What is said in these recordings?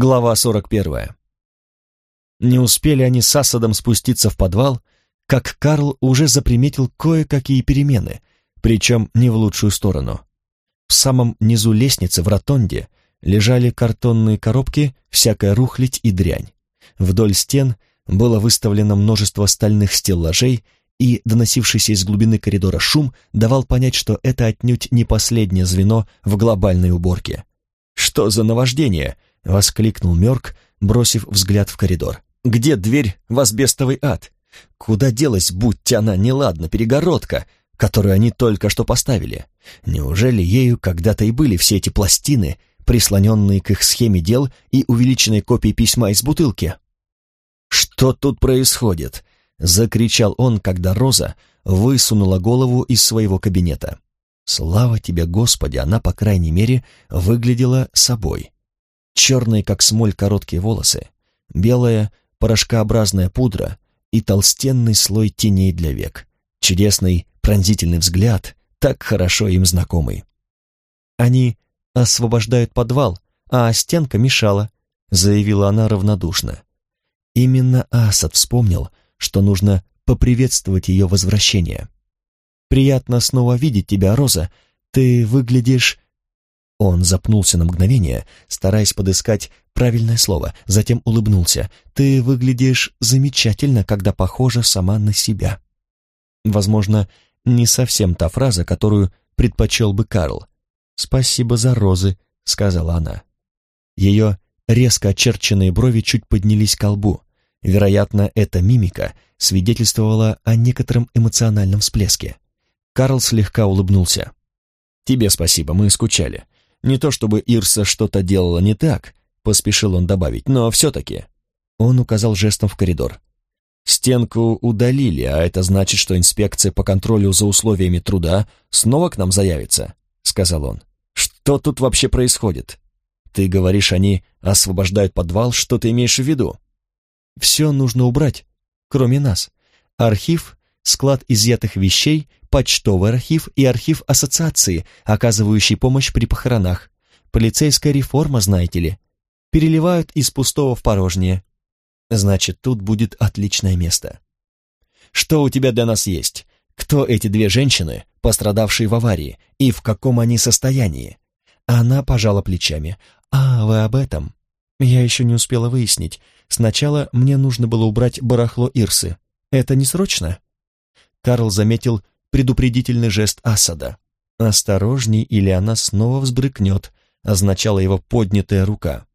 Глава 41. Не успели они с Асадом спуститься в подвал, как Карл уже заприметил кое-какие перемены, причем не в лучшую сторону. В самом низу лестницы в ротонде лежали картонные коробки, всякая рухлядь и дрянь. Вдоль стен было выставлено множество стальных стеллажей, и доносившийся из глубины коридора шум давал понять, что это отнюдь не последнее звено в глобальной уборке. «Что за наваждение?» — воскликнул Мёрк, бросив взгляд в коридор. «Где дверь в асбестовый ад? Куда делась, будь она неладна, перегородка, которую они только что поставили? Неужели ею когда-то и были все эти пластины, прислоненные к их схеме дел и увеличенной копией письма из бутылки?» «Что тут происходит?» — закричал он, когда Роза высунула голову из своего кабинета. Слава тебе, Господи, она, по крайней мере, выглядела собой. Черные, как смоль, короткие волосы, белая, порошкообразная пудра и толстенный слой теней для век. Чудесный, пронзительный взгляд, так хорошо им знакомый. Они освобождают подвал, а стенка мешала, заявила она равнодушно. Именно Асад вспомнил, что нужно поприветствовать ее возвращение. «Приятно снова видеть тебя, Роза. Ты выглядишь...» Он запнулся на мгновение, стараясь подыскать правильное слово, затем улыбнулся. «Ты выглядишь замечательно, когда похожа сама на себя». Возможно, не совсем та фраза, которую предпочел бы Карл. «Спасибо за розы», — сказала она. Ее резко очерченные брови чуть поднялись к лбу. Вероятно, эта мимика свидетельствовала о некотором эмоциональном всплеске. Карл слегка улыбнулся. «Тебе спасибо, мы скучали. Не то чтобы Ирса что-то делала не так», — поспешил он добавить, «но все-таки». Он указал жестом в коридор. «Стенку удалили, а это значит, что инспекция по контролю за условиями труда снова к нам заявится», — сказал он. «Что тут вообще происходит? Ты говоришь, они освобождают подвал, что ты имеешь в виду?» «Все нужно убрать, кроме нас. Архив склад изъятых вещей, почтовый архив и архив ассоциации, оказывающий помощь при похоронах. Полицейская реформа, знаете ли. Переливают из пустого в порожнее. Значит, тут будет отличное место. Что у тебя для нас есть? Кто эти две женщины, пострадавшие в аварии, и в каком они состоянии? Она пожала плечами. «А, вы об этом?» Я еще не успела выяснить. Сначала мне нужно было убрать барахло Ирсы. Это не срочно? Карл заметил предупредительный жест Асада. «Осторожней, или она снова взбрыкнет», — означала его поднятая рука.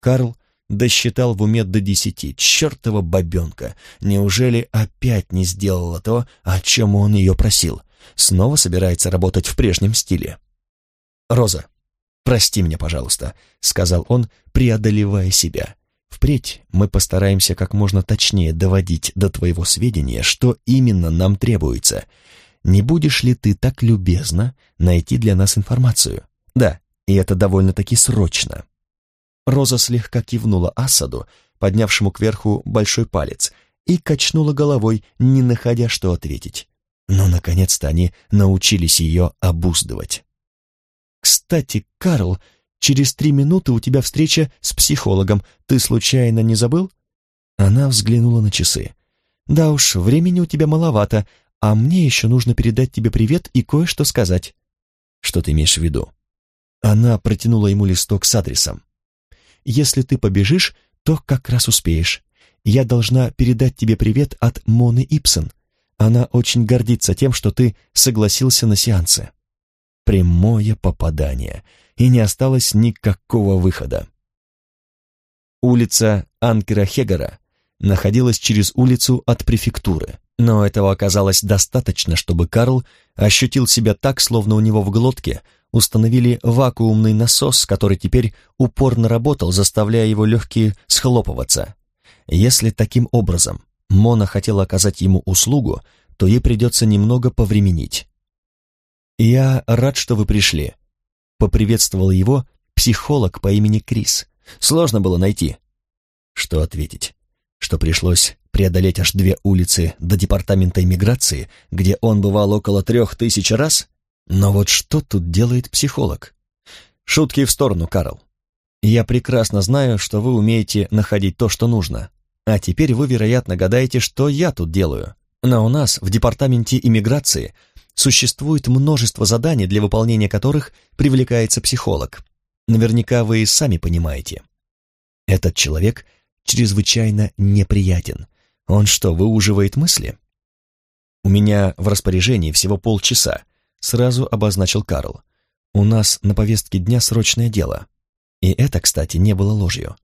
Карл досчитал в уме до десяти. Чертова бабенка! Неужели опять не сделала то, о чем он ее просил? Снова собирается работать в прежнем стиле. «Роза, прости меня, пожалуйста», — сказал он, преодолевая себя. Впредь мы постараемся как можно точнее доводить до твоего сведения, что именно нам требуется. Не будешь ли ты так любезно найти для нас информацию? Да, и это довольно-таки срочно. Роза слегка кивнула Асаду, поднявшему кверху большой палец, и качнула головой, не находя что ответить. Но, наконец-то, они научились ее обуздывать. «Кстати, Карл, Через три минуты у тебя встреча с психологом. Ты случайно не забыл?» Она взглянула на часы. «Да уж, времени у тебя маловато, а мне еще нужно передать тебе привет и кое-что сказать». «Что ты имеешь в виду?» Она протянула ему листок с адресом. «Если ты побежишь, то как раз успеешь. Я должна передать тебе привет от Моны Ипсон. Она очень гордится тем, что ты согласился на сеансы». Прямое попадание и не осталось никакого выхода. Улица Анкера Хегера находилась через улицу от префектуры, но этого оказалось достаточно, чтобы Карл ощутил себя так, словно у него в глотке установили вакуумный насос, который теперь упорно работал, заставляя его легкие схлопываться. Если таким образом Мона хотела оказать ему услугу, то ей придется немного повременить. «Я рад, что вы пришли», Поприветствовал его психолог по имени Крис. Сложно было найти. Что ответить? Что пришлось преодолеть аж две улицы до департамента иммиграции, где он бывал около трех тысяч раз? Но вот что тут делает психолог? Шутки в сторону, Карл. Я прекрасно знаю, что вы умеете находить то, что нужно. А теперь вы, вероятно, гадаете, что я тут делаю. Но у нас в департаменте иммиграции существует множество заданий, для выполнения которых привлекается психолог. Наверняка вы и сами понимаете. Этот человек чрезвычайно неприятен. Он что, выуживает мысли? У меня в распоряжении всего полчаса, сразу обозначил Карл. У нас на повестке дня срочное дело. И это, кстати, не было ложью.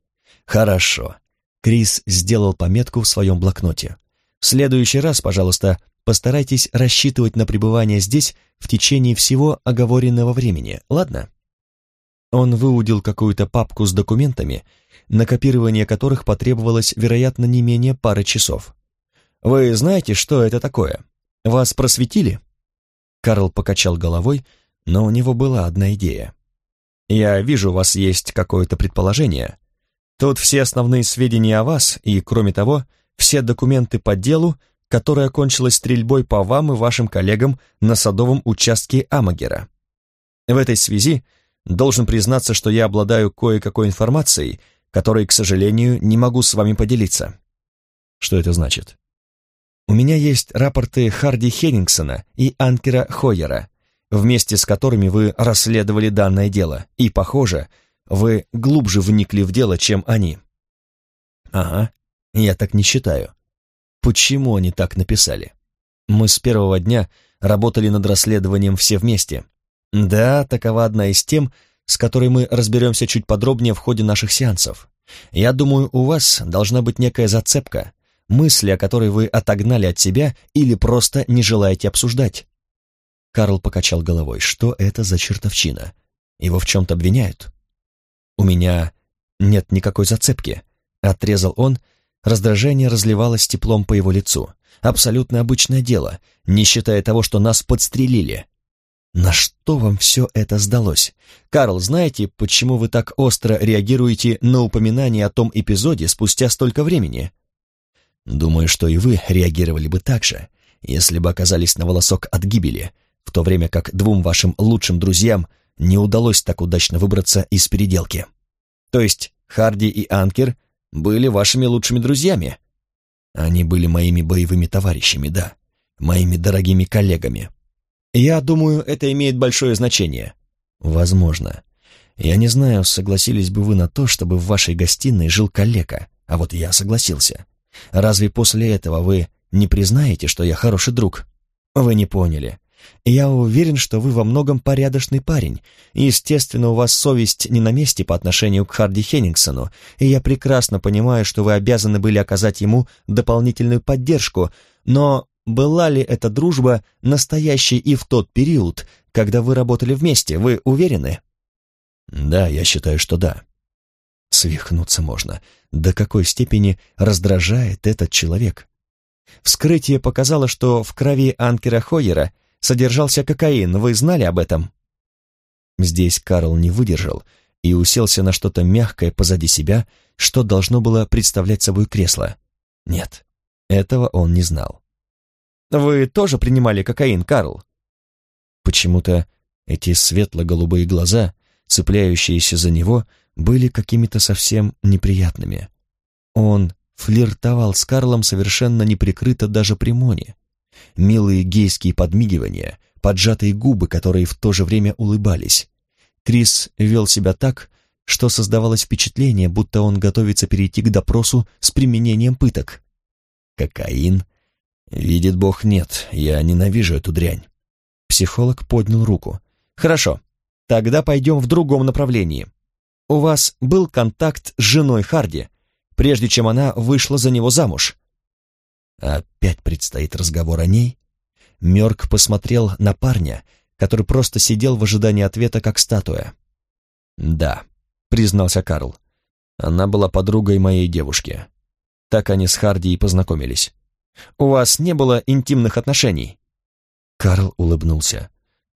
Хорошо. Крис сделал пометку в своем блокноте. В следующий раз, пожалуйста, постарайтесь рассчитывать на пребывание здесь в течение всего оговоренного времени, ладно? Он выудил какую-то папку с документами, на копирование которых потребовалось, вероятно, не менее пары часов. «Вы знаете, что это такое? Вас просветили?» Карл покачал головой, но у него была одна идея. «Я вижу, у вас есть какое-то предположение. Тут все основные сведения о вас, и, кроме того, все документы по делу, которое кончилось стрельбой по вам и вашим коллегам на садовом участке Амагера. В этой связи должен признаться, что я обладаю кое-какой информацией, которой, к сожалению, не могу с вами поделиться». «Что это значит?» «У меня есть рапорты Харди Хеннингсона и Анкера Хойера, вместе с которыми вы расследовали данное дело, и, похоже, вы глубже вникли в дело, чем они». «Ага, я так не считаю. Почему они так написали? Мы с первого дня работали над расследованием все вместе. Да, такова одна из тем, с которой мы разберемся чуть подробнее в ходе наших сеансов. Я думаю, у вас должна быть некая зацепка, мысли, о которой вы отогнали от себя или просто не желаете обсуждать. Карл покачал головой. Что это за чертовщина? Его в чем-то обвиняют? У меня нет никакой зацепки, отрезал он. Раздражение разливалось теплом по его лицу. Абсолютно обычное дело, не считая того, что нас подстрелили. На что вам все это сдалось? Карл, знаете, почему вы так остро реагируете на упоминание о том эпизоде спустя столько времени? Думаю, что и вы реагировали бы так же, если бы оказались на волосок от гибели, в то время как двум вашим лучшим друзьям не удалось так удачно выбраться из переделки. То есть Харди и Анкер были вашими лучшими друзьями? Они были моими боевыми товарищами, да, моими дорогими коллегами. Я думаю, это имеет большое значение. Возможно. Я не знаю, согласились бы вы на то, чтобы в вашей гостиной жил калека, а вот я согласился. Разве после этого вы не признаете, что я хороший друг? Вы не поняли. Я уверен, что вы во многом порядочный парень. Естественно, у вас совесть не на месте по отношению к Харди Хеннингсону, и я прекрасно понимаю, что вы обязаны были оказать ему дополнительную поддержку, но была ли эта дружба настоящей и в тот период, когда вы работали вместе, вы уверены? Да, я считаю, что да. Свихнуться можно. До какой степени раздражает этот человек? Вскрытие показало, что в крови Анкера Хойера – содержался кокаин, вы знали об этом?» Здесь Карл не выдержал и уселся на что-то мягкое позади себя, что должно было представлять собой кресло. Нет, этого он не знал. «Вы тоже принимали кокаин, Карл?» Почему-то эти светло-голубые глаза, цепляющиеся за него, были какими-то совсем неприятными. Он флиртовал с Карлом совершенно неприкрыто даже при Моне милые гейские подмигивания, поджатые губы, которые в то же время улыбались. Крис вел себя так, что создавалось впечатление, будто он готовится перейти к допросу с применением пыток. Кокаин? Видит Бог, нет, я ненавижу эту дрянь. Психолог поднял руку. Хорошо, тогда пойдем в другом направлении. У вас был контакт с женой Харди, прежде чем она вышла за него замуж. Опять предстоит разговор о ней? Мёрк посмотрел на парня, который просто сидел в ожидании ответа, как статуя. «Да», — признался Карл. «Она была подругой моей девушки. Так они с Харди и познакомились. У вас не было интимных отношений?» Карл улыбнулся.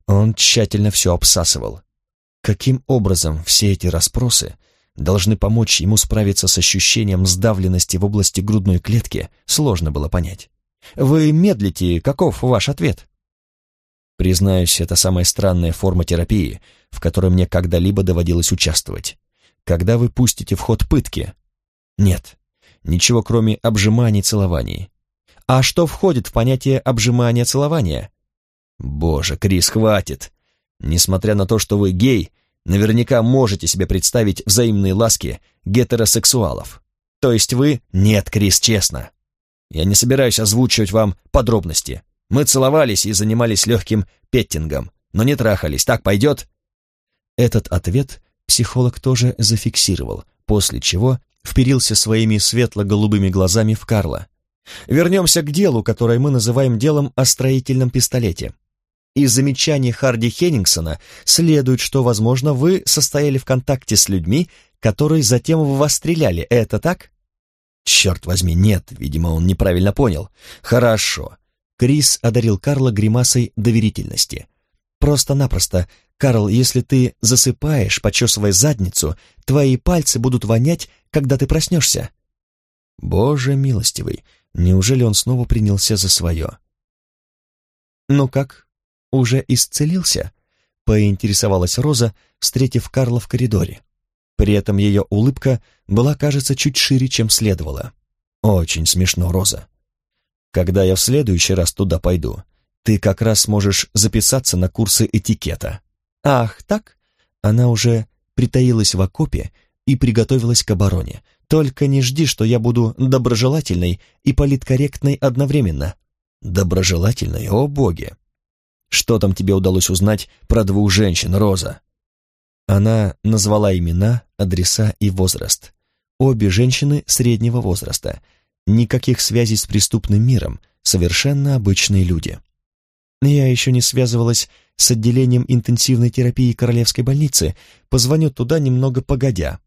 Он тщательно все обсасывал. Каким образом все эти расспросы должны помочь ему справиться с ощущением сдавленности в области грудной клетки, сложно было понять. Вы медлите, каков ваш ответ? Признаюсь, это самая странная форма терапии, в которой мне когда-либо доводилось участвовать. когда вы пустите в ход пытки? Нет, ничего кроме обжиманий целований. А что входит в понятие обжимания-целования? Боже, Крис, хватит! Несмотря на то, что вы гей, наверняка можете себе представить взаимные ласки гетеросексуалов. То есть вы... Нет, Крис, честно. Я не собираюсь озвучивать вам подробности. Мы целовались и занимались легким петтингом, но не трахались. Так пойдет?» Этот ответ психолог тоже зафиксировал, после чего вперился своими светло-голубыми глазами в Карла. «Вернемся к делу, которое мы называем делом о строительном пистолете. Из замечаний Харди Хеннингсона следует, что, возможно, вы состояли в контакте с людьми, которые затем в вас стреляли. Это так?» «Черт возьми, нет, видимо, он неправильно понял. Хорошо». Крис одарил Карла гримасой доверительности. «Просто-напросто, Карл, если ты засыпаешь, почесывая задницу, твои пальцы будут вонять, когда ты проснешься». Боже милостивый, неужели он снова принялся за свое? «Ну как, уже исцелился?» — поинтересовалась Роза, встретив Карла в коридоре. При этом ее улыбка была, кажется, чуть шире, чем следовало. «Очень смешно, Роза. Когда я в следующий раз туда пойду, ты как раз сможешь записаться на курсы этикета». «Ах, так?» Она уже притаилась в окопе и приготовилась к обороне. «Только не жди, что я буду доброжелательной и политкорректной одновременно». «Доброжелательной? О, боги!» «Что там тебе удалось узнать про двух женщин, Роза?» Она назвала имена, адреса и возраст. Обе женщины среднего возраста. Никаких связей с преступным миром, совершенно обычные люди. Я еще не связывалась с отделением интенсивной терапии Королевской больницы, позвоню туда немного погодя.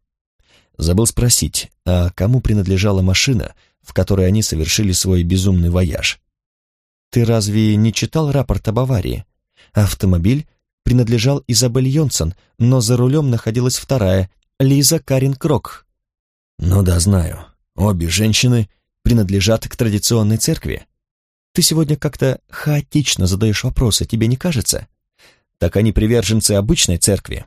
Забыл спросить, а кому принадлежала машина, в которой они совершили свой безумный вояж? Ты разве не читал рапорт об аварии? Автомобиль принадлежал Изабель Йонсон, но за рулем находилась вторая, Лиза Карин Крок. Ну да, знаю. Обе женщины принадлежат к традиционной церкви. Ты сегодня как-то хаотично задаешь вопросы, тебе не кажется? Так они приверженцы обычной церкви.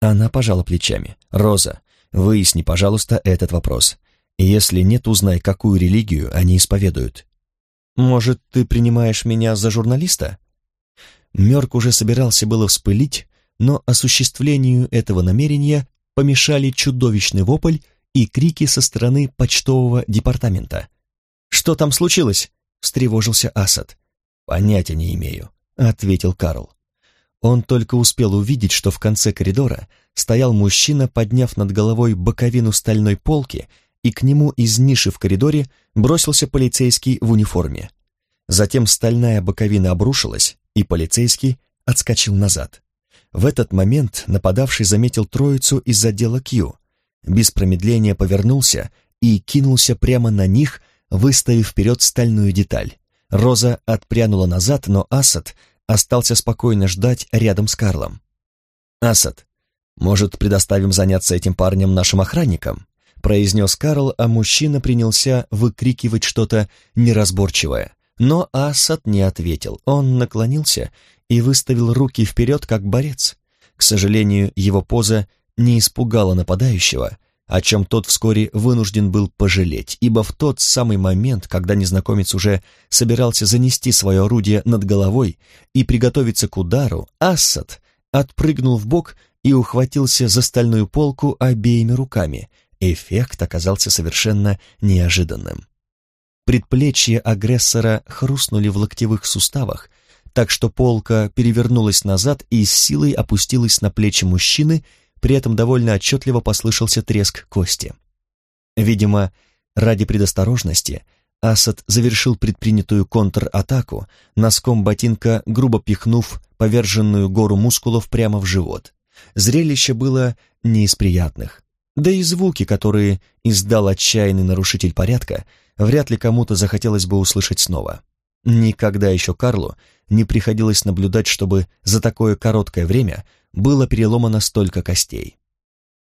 Она пожала плечами. Роза, выясни, пожалуйста, этот вопрос. Если нет, узнай, какую религию они исповедуют. Может, ты принимаешь меня за журналиста? Мёрк уже собирался было вспылить, но осуществлению этого намерения помешали чудовищный вопль и крики со стороны почтового департамента. «Что там случилось?» — встревожился Асад. «Понятия не имею», — ответил Карл. Он только успел увидеть, что в конце коридора стоял мужчина, подняв над головой боковину стальной полки, и к нему из ниши в коридоре бросился полицейский в униформе. Затем стальная боковина обрушилась, и полицейский отскочил назад. В этот момент нападавший заметил троицу из отдела Q, без промедления повернулся и кинулся прямо на них, выставив вперед стальную деталь. Роза отпрянула назад, но Асад остался спокойно ждать рядом с Карлом. «Асад, может, предоставим заняться этим парнем нашим охранникам?» Произнес Карл, а мужчина принялся выкрикивать что-то неразборчивое. Но Асад не ответил. Он наклонился и выставил руки вперед, как борец. К сожалению, его поза не испугала нападающего, о чем тот вскоре вынужден был пожалеть, ибо в тот самый момент, когда незнакомец уже собирался занести свое орудие над головой и приготовиться к удару, Ассад отпрыгнул в бок и ухватился за стальную полку обеими руками. Эффект оказался совершенно неожиданным. Предплечья агрессора хрустнули в локтевых суставах, так что полка перевернулась назад и с силой опустилась на плечи мужчины, при этом довольно отчетливо послышался треск кости. Видимо, ради предосторожности Асад завершил предпринятую контратаку, носком ботинка грубо пихнув поверженную гору мускулов прямо в живот. Зрелище было не из приятных. Да и звуки, которые издал отчаянный нарушитель порядка, вряд ли кому-то захотелось бы услышать снова. Никогда еще Карлу не приходилось наблюдать, чтобы за такое короткое время было переломано столько костей.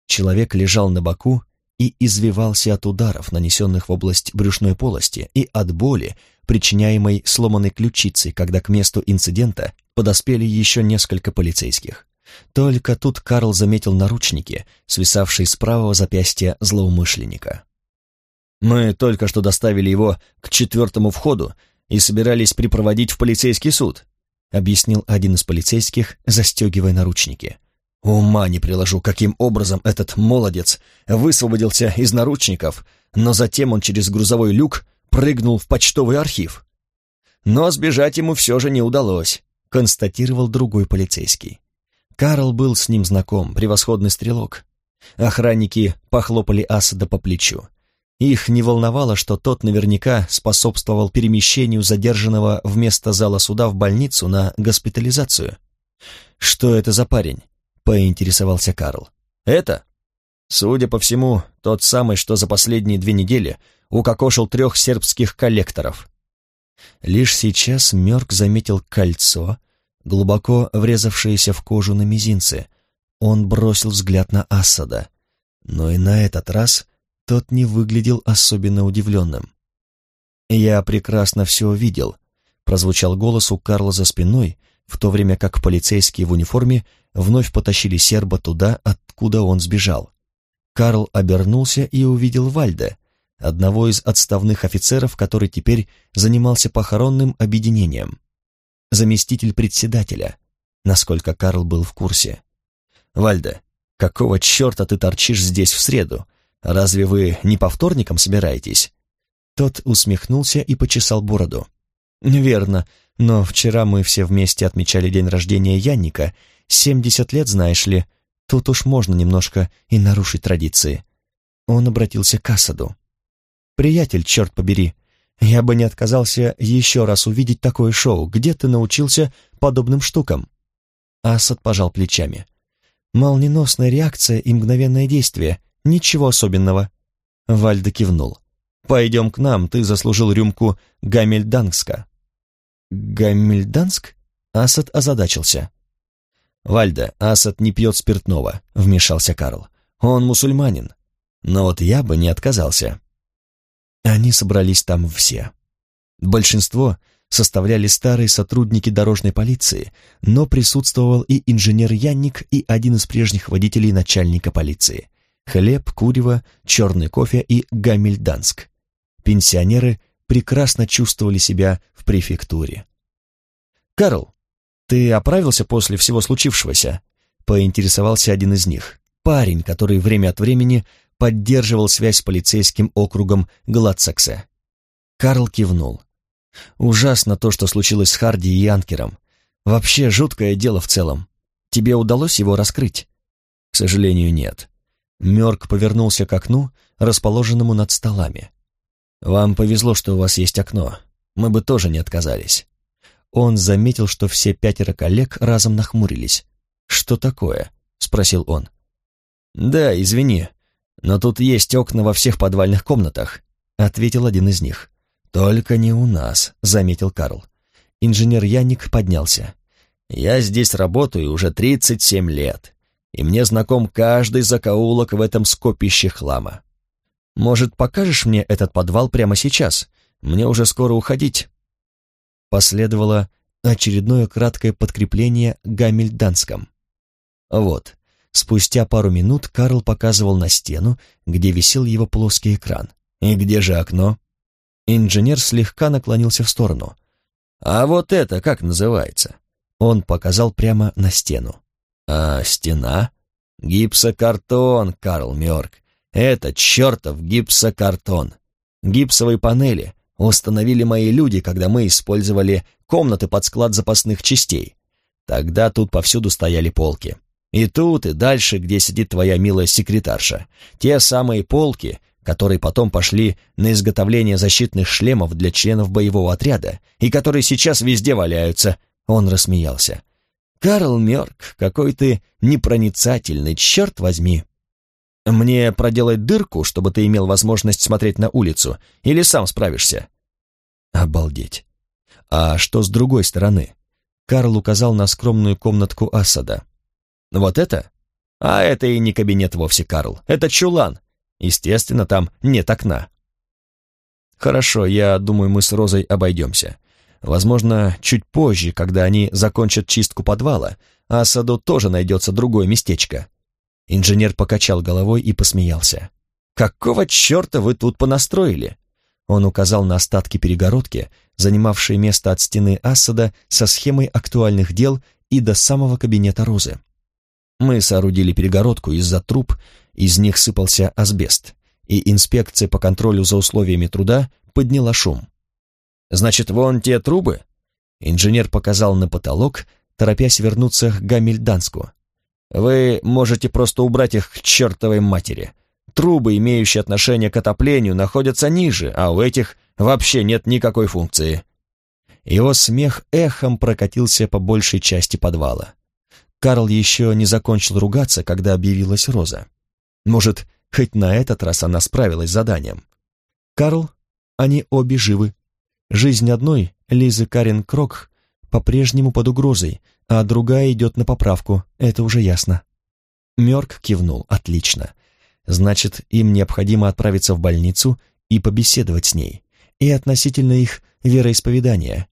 Человек лежал на боку и извивался от ударов, нанесенных в область брюшной полости, и от боли, причиняемой сломанной ключицей, когда к месту инцидента подоспели еще несколько полицейских. Только тут Карл заметил наручники, свисавшие с правого запястья злоумышленника. «Мы только что доставили его к четвертому входу и собирались припроводить в полицейский суд», объяснил один из полицейских, застегивая наручники. «Ума не приложу, каким образом этот молодец высвободился из наручников, но затем он через грузовой люк прыгнул в почтовый архив. Но сбежать ему все же не удалось», констатировал другой полицейский. Карл был с ним знаком, превосходный стрелок. Охранники похлопали Асада по плечу. Их не волновало, что тот наверняка способствовал перемещению задержанного вместо зала суда в больницу на госпитализацию. «Что это за парень?» — поинтересовался Карл. «Это?» Судя по всему, тот самый, что за последние две недели укокошил трех сербских коллекторов. Лишь сейчас Мёрк заметил кольцо, глубоко врезавшееся в кожу на мизинце. Он бросил взгляд на Асада. Но и на этот раз тот не выглядел особенно удивленным. «Я прекрасно все видел», — прозвучал голос у Карла за спиной, в то время как полицейские в униформе вновь потащили серба туда, откуда он сбежал. Карл обернулся и увидел Вальда, одного из отставных офицеров, который теперь занимался похоронным объединением заместитель председателя, насколько Карл был в курсе. «Вальда, какого черта ты торчишь здесь в среду? Разве вы не по вторникам собираетесь?» Тот усмехнулся и почесал бороду. «Верно, но вчера мы все вместе отмечали день рождения Янника. Семьдесят лет, знаешь ли, тут уж можно немножко и нарушить традиции». Он обратился к Асаду. «Приятель, черт побери, я бы не отказался еще раз увидеть такое шоу. Где ты научился подобным штукам?» Асад пожал плечами. «Молниеносная реакция и мгновенное действие. Ничего особенного». Вальда кивнул. «Пойдем к нам, ты заслужил рюмку Гамельдангска». «Гамельданск?» Асад озадачился. «Вальда, Асад не пьет спиртного», — вмешался Карл. «Он мусульманин. Но вот я бы не отказался». Они собрались там все. Большинство составляли старые сотрудники дорожной полиции, но присутствовал и инженер Янник, и один из прежних водителей начальника полиции. Хлеб, курево, черный кофе и гамельданск. Пенсионеры прекрасно чувствовали себя в префектуре. «Карл, ты оправился после всего случившегося?» — поинтересовался один из них. Парень, который время от времени поддерживал связь с полицейским округом Гладсакса. Карл кивнул. «Ужасно то, что случилось с Харди и Анкером. Вообще жуткое дело в целом. Тебе удалось его раскрыть?» «К сожалению, нет». Мёрк повернулся к окну, расположенному над столами. «Вам повезло, что у вас есть окно. Мы бы тоже не отказались». Он заметил, что все пятеро коллег разом нахмурились. «Что такое?» — спросил он. «Да, извини, «Но тут есть окна во всех подвальных комнатах», — ответил один из них. «Только не у нас», — заметил Карл. Инженер Янник поднялся. «Я здесь работаю уже 37 лет, и мне знаком каждый закоулок в этом скопище хлама. Может, покажешь мне этот подвал прямо сейчас? Мне уже скоро уходить». Последовало очередное краткое подкрепление Гамельданском. «Вот, Спустя пару минут Карл показывал на стену, где висел его плоский экран. «И где же окно?» Инженер слегка наклонился в сторону. «А вот это как называется?» Он показал прямо на стену. «А стена?» «Гипсокартон, Карл Мёрк. Это чертов гипсокартон. Гипсовые панели установили мои люди, когда мы использовали комнаты под склад запасных частей. Тогда тут повсюду стояли полки. И тут, и дальше, где сидит твоя милая секретарша. Те самые полки, которые потом пошли на изготовление защитных шлемов для членов боевого отряда, и которые сейчас везде валяются. Он рассмеялся. «Карл Мёрк, какой ты непроницательный, черт возьми!» «Мне проделать дырку, чтобы ты имел возможность смотреть на улицу, или сам справишься?» «Обалдеть! А что с другой стороны?» Карл указал на скромную комнатку Асада. Вот это? А это и не кабинет вовсе, Карл. Это чулан. Естественно, там нет окна. Хорошо, я думаю, мы с Розой обойдемся. Возможно, чуть позже, когда они закончат чистку подвала, Асаду тоже найдется другое местечко. Инженер покачал головой и посмеялся. «Какого черта вы тут понастроили?» Он указал на остатки перегородки, занимавшие место от стены Асада со схемой актуальных дел и до самого кабинета Розы. Мы соорудили перегородку из-за труб, из них сыпался асбест, и инспекция по контролю за условиями труда подняла шум. «Значит, вон те трубы?» Инженер показал на потолок, торопясь вернуться к Гамильданску. «Вы можете просто убрать их к чертовой матери. Трубы, имеющие отношение к отоплению, находятся ниже, а у этих вообще нет никакой функции». Его смех эхом прокатился по большей части подвала. Карл еще не закончил ругаться, когда объявилась Роза. Может, хоть на этот раз она справилась с заданием. Карл, они обе живы. Жизнь одной, Лизы Карен Крок, по-прежнему под угрозой, а другая идет на поправку, это уже ясно. Мёрк кивнул, отлично. Значит, им необходимо отправиться в больницу и побеседовать с ней. И относительно их вероисповедания.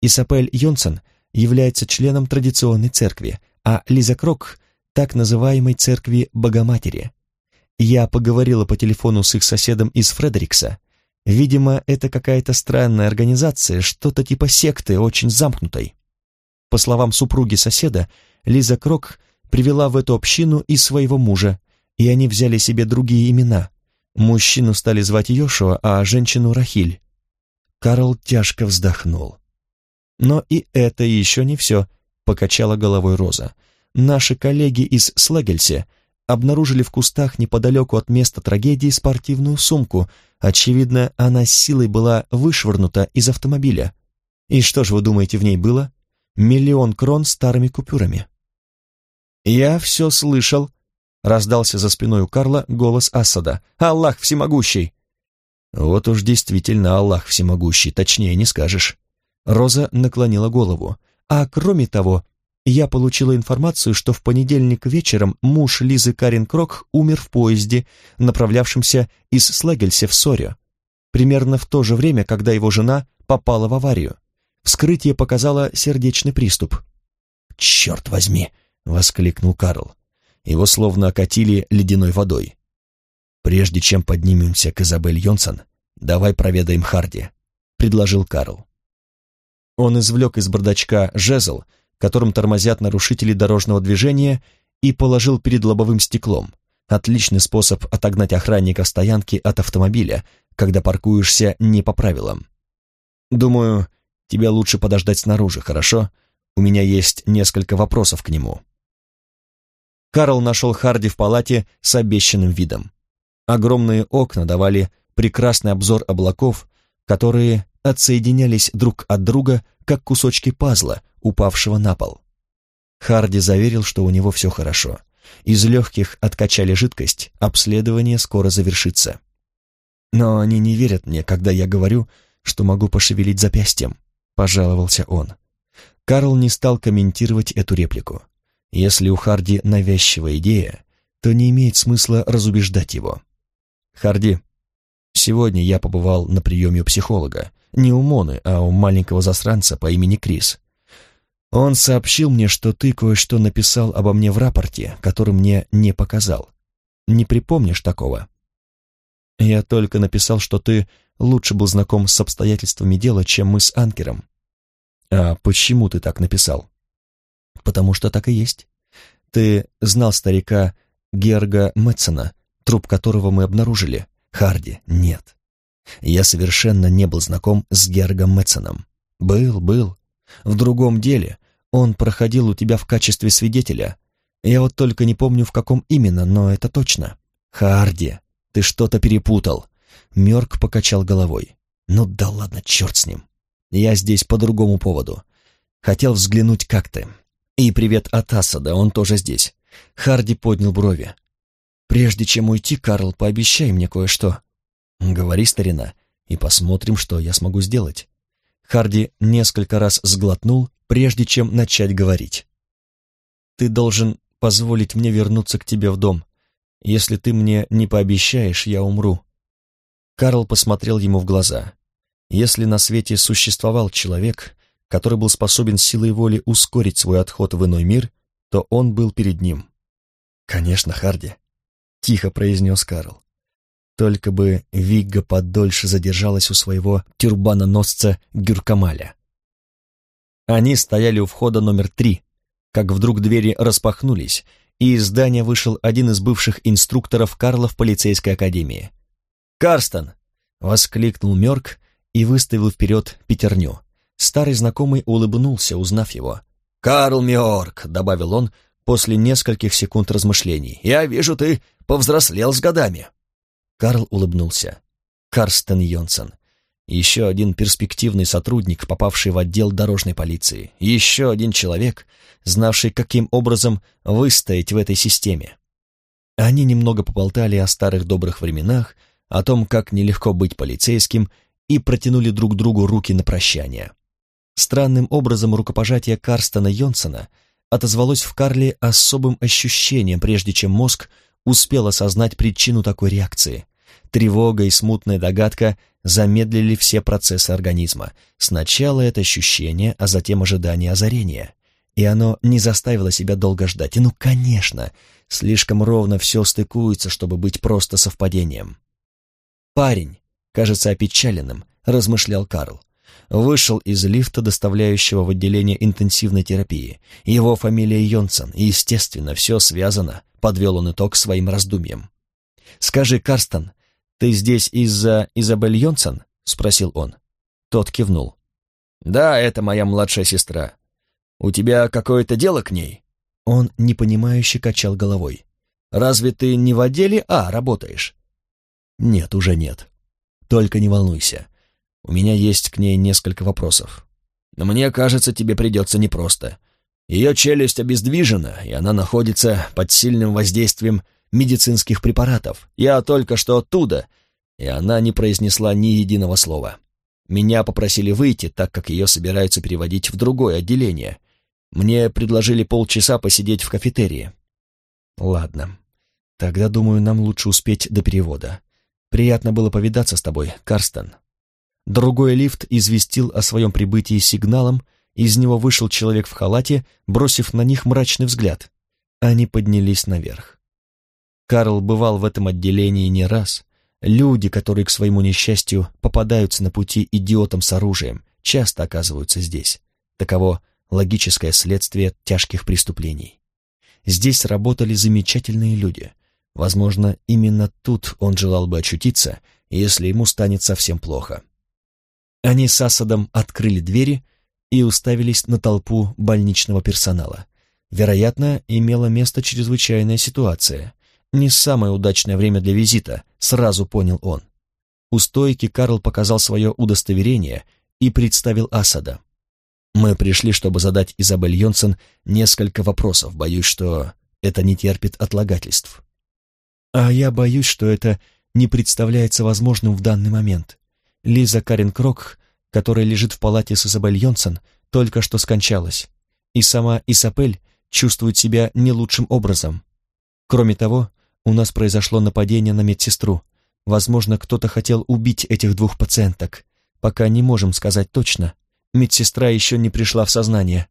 Исапель Йонсон является членом традиционной церкви, а Лиза Крок — так называемой церкви Богоматери. Я поговорила по телефону с их соседом из Фредерикса. Видимо, это какая-то странная организация, что-то типа секты, очень замкнутой. По словам супруги соседа, Лиза Крок привела в эту общину и своего мужа, и они взяли себе другие имена. Мужчину стали звать Йошуа, а женщину Рахиль. Карл тяжко вздохнул. Но и это еще не все — покачала головой Роза. Наши коллеги из Слегельсе обнаружили в кустах неподалеку от места трагедии спортивную сумку. Очевидно, она с силой была вышвырнута из автомобиля. И что же вы думаете, в ней было? Миллион крон старыми купюрами. «Я все слышал», — раздался за спиной у Карла голос Асада. «Аллах всемогущий!» «Вот уж действительно Аллах всемогущий, точнее не скажешь». Роза наклонила голову. А кроме того, я получила информацию, что в понедельник вечером муж Лизы Карин Крок умер в поезде, направлявшемся из Слегельсе в Соре, примерно в то же время, когда его жена попала в аварию. Вскрытие показало сердечный приступ. «Черт возьми!» — воскликнул Карл. Его словно окатили ледяной водой. «Прежде чем поднимемся к Изабель Йонсон, давай проведаем Харди», — предложил Карл. Он извлек из бардачка жезл, которым тормозят нарушители дорожного движения, и положил перед лобовым стеклом. Отличный способ отогнать охранника стоянки от автомобиля, когда паркуешься не по правилам. Думаю, тебе лучше подождать снаружи, хорошо? У меня есть несколько вопросов к нему. Карл нашел Харди в палате с обещанным видом. Огромные окна давали прекрасный обзор облаков, которые отсоединялись друг от друга, как кусочки пазла, упавшего на пол. Харди заверил, что у него все хорошо. Из легких откачали жидкость, обследование скоро завершится. Но они не верят мне, когда я говорю, что могу пошевелить запястьем, пожаловался он. Карл не стал комментировать эту реплику. Если у Харди навязчивая идея, то не имеет смысла разубеждать его. Харди, сегодня я побывал на приеме у психолога, не у Моны, а у маленького засранца по имени Крис. Он сообщил мне, что ты кое-что написал обо мне в рапорте, который мне не показал. Не припомнишь такого? Я только написал, что ты лучше был знаком с обстоятельствами дела, чем мы с Анкером. А почему ты так написал? Потому что так и есть. Ты знал старика Герга Мэтсона, труп которого мы обнаружили. Харди, нет. Я совершенно не был знаком с Гергом Мэтсоном. Был, был. В другом деле. Он проходил у тебя в качестве свидетеля. Я вот только не помню, в каком именно, но это точно. Харди, ты что-то перепутал. Мёрк покачал головой. Ну да ладно, черт с ним. Я здесь по другому поводу. Хотел взглянуть, как ты. И привет от Асада, он тоже здесь. Харди поднял брови. Прежде чем уйти, Карл, пообещай мне кое-что. «Говори, старина, и посмотрим, что я смогу сделать». Харди несколько раз сглотнул, прежде чем начать говорить. «Ты должен позволить мне вернуться к тебе в дом. Если ты мне не пообещаешь, я умру». Карл посмотрел ему в глаза. Если на свете существовал человек, который был способен силой воли ускорить свой отход в иной мир, то он был перед ним. «Конечно, Харди», — тихо произнес Карл. Только бы Вигга подольше задержалась у своего тюрбаноносца Гюркамаля. Они стояли у входа номер три, как вдруг двери распахнулись, и из здания вышел один из бывших инструкторов Карла в полицейской академии. «Карстон!» — воскликнул Мёрк и выставил вперед пятерню. Старый знакомый улыбнулся, узнав его. «Карл Мёрк!» — добавил он после нескольких секунд размышлений. «Я вижу, ты повзрослел с годами». Карл улыбнулся. Карстен Йонсен. Еще один перспективный сотрудник, попавший в отдел дорожной полиции. Еще один человек, знавший, каким образом выстоять в этой системе. Они немного поболтали о старых добрых временах, о том, как нелегко быть полицейским, и протянули друг другу руки на прощание. Странным образом рукопожатие Карстена Йонсона отозвалось в Карле особым ощущением, прежде чем мозг успел осознать причину такой реакции. Тревога и смутная догадка замедлили все процессы организма. Сначала это ощущение, а затем ожидание озарения. И оно не заставило себя долго ждать. И ну, конечно, слишком ровно все стыкуется, чтобы быть просто совпадением. «Парень, кажется опечаленным», — размышлял Карл. Вышел из лифта, доставляющего в отделение интенсивной терапии. Его фамилия Йонсон, и, естественно, все связано, подвел он итог своим раздумьям. «Скажи, Карстон, «Ты здесь из-за Изабель Йонсон?» — спросил он. Тот кивнул. «Да, это моя младшая сестра. У тебя какое-то дело к ней?» Он непонимающе качал головой. «Разве ты не в отделе А работаешь?» «Нет, уже нет. Только не волнуйся. У меня есть к ней несколько вопросов. Но мне кажется, тебе придется непросто. Ее челюсть обездвижена, и она находится под сильным воздействием медицинских препаратов. Я только что оттуда, и она не произнесла ни единого слова. Меня попросили выйти, так как ее собираются переводить в другое отделение. Мне предложили полчаса посидеть в кафетерии. Ладно, тогда, думаю, нам лучше успеть до перевода. Приятно было повидаться с тобой, Карстен. Другой лифт известил о своем прибытии сигналом, из него вышел человек в халате, бросив на них мрачный взгляд. Они поднялись наверх. Карл бывал в этом отделении не раз. Люди, которые к своему несчастью попадаются на пути идиотам с оружием, часто оказываются здесь. Таково логическое следствие тяжких преступлений. Здесь работали замечательные люди. Возможно, именно тут он желал бы очутиться, если ему станет совсем плохо. Они с Асадом открыли двери и уставились на толпу больничного персонала. Вероятно, имела место чрезвычайная ситуация. Не самое удачное время для визита, сразу понял он. У стойки Карл показал свое удостоверение и представил Асада. «Мы пришли, чтобы задать Изабель Йонсен несколько вопросов. Боюсь, что это не терпит отлагательств». «А я боюсь, что это не представляется возможным в данный момент. Лиза Карен Крок, которая лежит в палате с Изабель Йонсен, только что скончалась, и сама Исапель чувствует себя не лучшим образом. Кроме того, у нас произошло нападение на медсестру. Возможно, кто-то хотел убить этих двух пациенток. Пока не можем сказать точно. Медсестра еще не пришла в сознание.